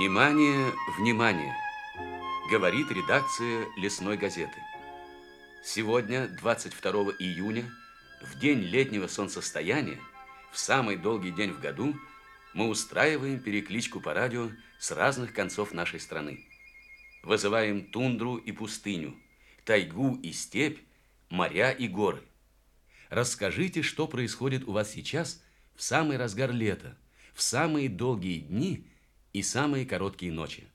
Внимание, внимание! Говорит редакция «Лесной газеты». Сегодня, 22 июня, в день летнего солнцестояния, в самый долгий день в году, мы устраиваем перекличку по радио с разных концов нашей страны. Вызываем тундру и пустыню, тайгу и степь, моря и горы. Расскажите, что происходит у вас сейчас в самый разгар лета, в самые долгие дни – и самые короткие ночи.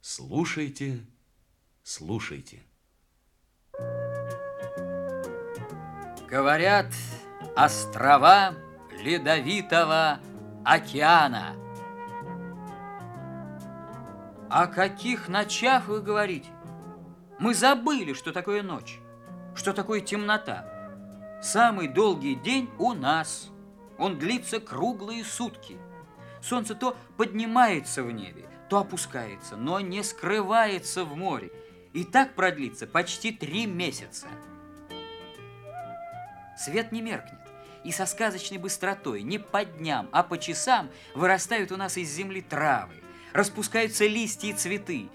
Слушайте, слушайте. Говорят, острова ледовитого океана. О каких ночах вы говорите? Мы забыли, что такое ночь, что такое темнота. Самый долгий день у нас. Он длится круглые сутки. Солнце то поднимается в небе, то опускается, но не скрывается в море. И так продлится почти три месяца. Свет не меркнет, и со сказочной быстротой не по дням, а по часам вырастают у нас из земли травы, распускаются листья и цветы.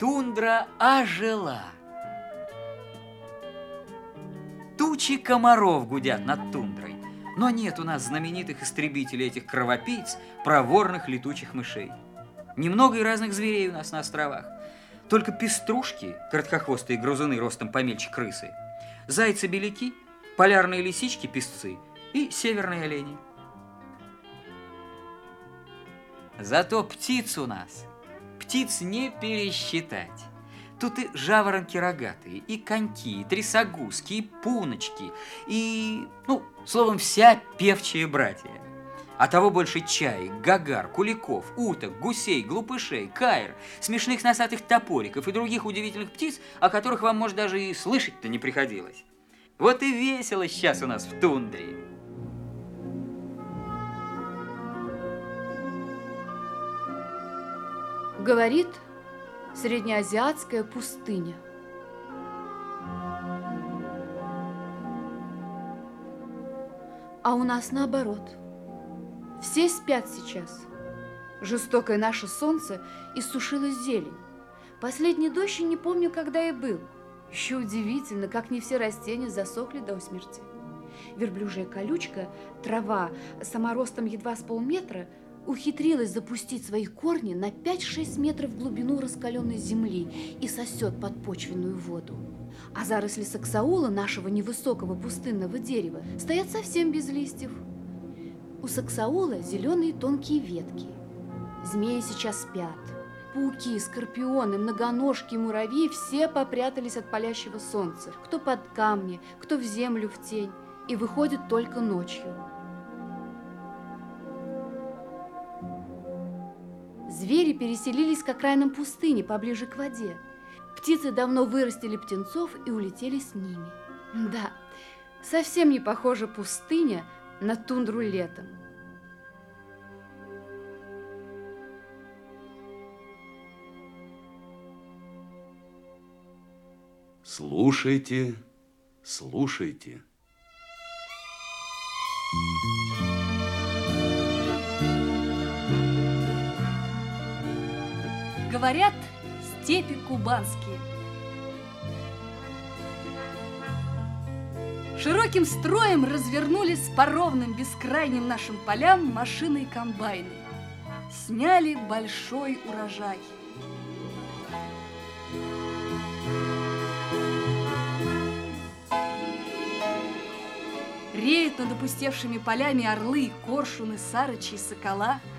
Тундра ожила. Тучи комаров гудят над тундрой. Но нет у нас знаменитых истребителей этих кровопийц, проворных летучих мышей. Немного и разных зверей у нас на островах. Только пеструшки, короткохвостые грызуны ростом помельче крысы, зайцы-беляки, полярные лисички-песцы и северные олени. Зато птиц у нас, птиц не пересчитать. Тут и жаворонки рогатые, и коньки, и трясогузки, и пуночки, и, ну, словом, вся певчая братья. А того больше чаек, гагар, куликов, уток, гусей, глупышей, кайр, смешных носатых топориков и других удивительных птиц, о которых вам, может, даже и слышать-то не приходилось. Вот и весело сейчас у нас в тундре. Говорит среднеазиатская пустыня. А у нас наоборот. Все спят сейчас. Жестокое наше солнце иссушило зелень. Последний дождь не помню, когда и был. Еще удивительно, как не все растения засохли до смерти. Верблюжья колючка, трава саморостом едва с полметра – ухитрилась запустить свои корни на 5-6 метров в глубину раскаленной земли и сосет подпочвенную воду. А заросли саксаула, нашего невысокого пустынного дерева, стоят совсем без листьев. У саксаула зеленые тонкие ветки. Змеи сейчас спят. Пауки, скорпионы, многоножки, муравьи все попрятались от палящего солнца. Кто под камни, кто в землю в тень. И выходит только ночью. Звери переселились к окраинам пустыни, поближе к воде. Птицы давно вырастили птенцов и улетели с ними. Да, совсем не похожа пустыня на тундру летом. Слушайте, слушайте. Thank you. Говорят, степи кубанские. Широким строем развернулись по ровным бескрайним нашим полям машины и комбайны. Сняли большой урожай. Реют над опустевшими полями орлы, коршуны, сарычи и сокола –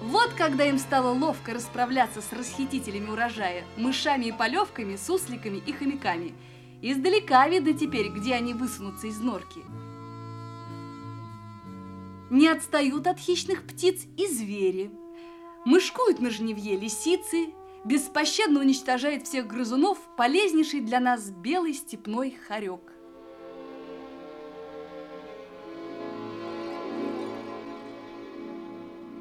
вот когда им стало ловко расправляться с расхитителями урожая, мышами и полевками, сусликами и хомяками. Издалека видно теперь, где они высунутся из норки. Не отстают от хищных птиц и звери. Мышкуют на жневье лисицы, беспощадно уничтожает всех грызунов полезнейший для нас белый степной хорек.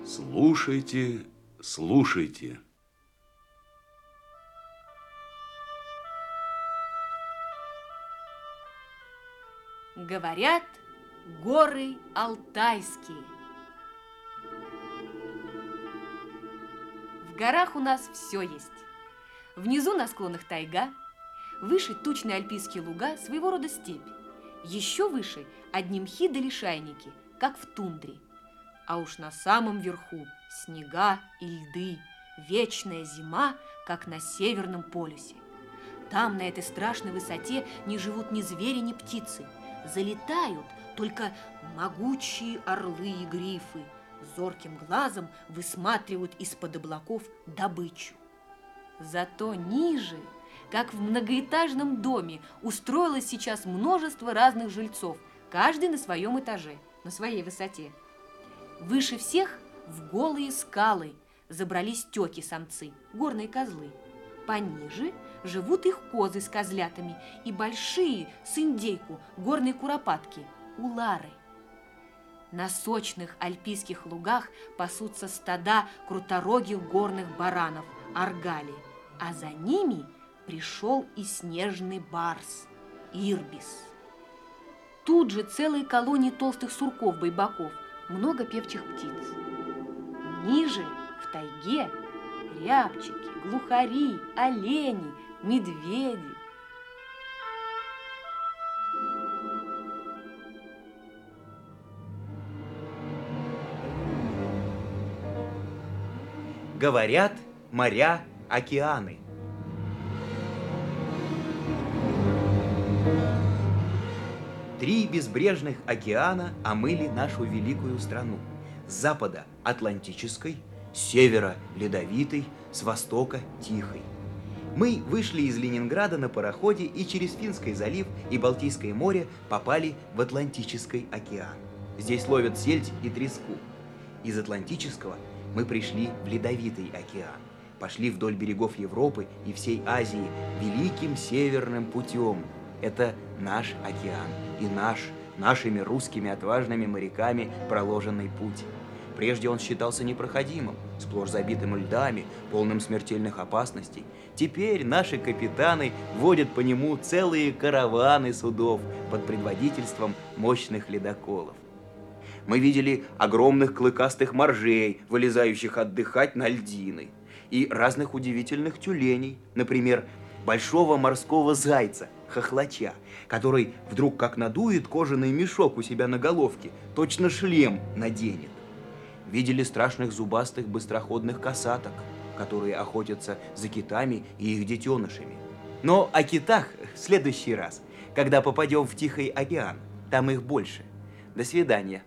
Слушайте, слушайте. Говорят, горы Алтайские. В горах у нас все есть. Внизу на склонах тайга, выше тучные альпийские луга, своего рода степь. Еще выше одни мхи да лишайники, как в тундре. А уж на самом верху снега и льды, вечная зима, как на Северном полюсе. Там, на этой страшной высоте, не живут ни звери, ни птицы. Залетают только могучие орлы и грифы. Зорким глазом высматривают из-под облаков добычу. Зато ниже, как в многоэтажном доме, устроилось сейчас множество разных жильцов, каждый на своем этаже, на своей высоте. Выше всех в голые скалы забрались теки-самцы, горные козлы. Пониже живут их козы с козлятами и большие с индейку горные куропатки, улары. На сочных альпийских лугах пасутся стада круторогих горных баранов, аргали, а за ними пришел и снежный барс, ирбис. Тут же целые колонии толстых сурков-байбаков, много певчих птиц. Ниже, в тайге, рябчики, глухари, олени, медведи. Говорят, моря, океаны. Три безбрежных океана омыли нашу великую страну. С запада – Атлантической, с севера – Ледовитой, с востока – Тихой. Мы вышли из Ленинграда на пароходе и через Финский залив и Балтийское море попали в Атлантический океан. Здесь ловят сельдь и треску. Из Атлантического мы пришли в Ледовитый океан. Пошли вдоль берегов Европы и всей Азии великим северным путем. Это наш океан и наш, нашими русскими отважными моряками проложенный путь. Прежде он считался непроходимым, сплошь забитым льдами, полным смертельных опасностей. Теперь наши капитаны водят по нему целые караваны судов под предводительством мощных ледоколов. Мы видели огромных клыкастых моржей, вылезающих отдыхать на льдины, и разных удивительных тюленей, например, большого морского зайца, хохлача, который вдруг как надует кожаный мешок у себя на головке, точно шлем наденет. Видели страшных зубастых быстроходных касаток, которые охотятся за китами и их детенышами. Но о китах в следующий раз, когда попадем в Тихий океан. Там их больше. До свидания.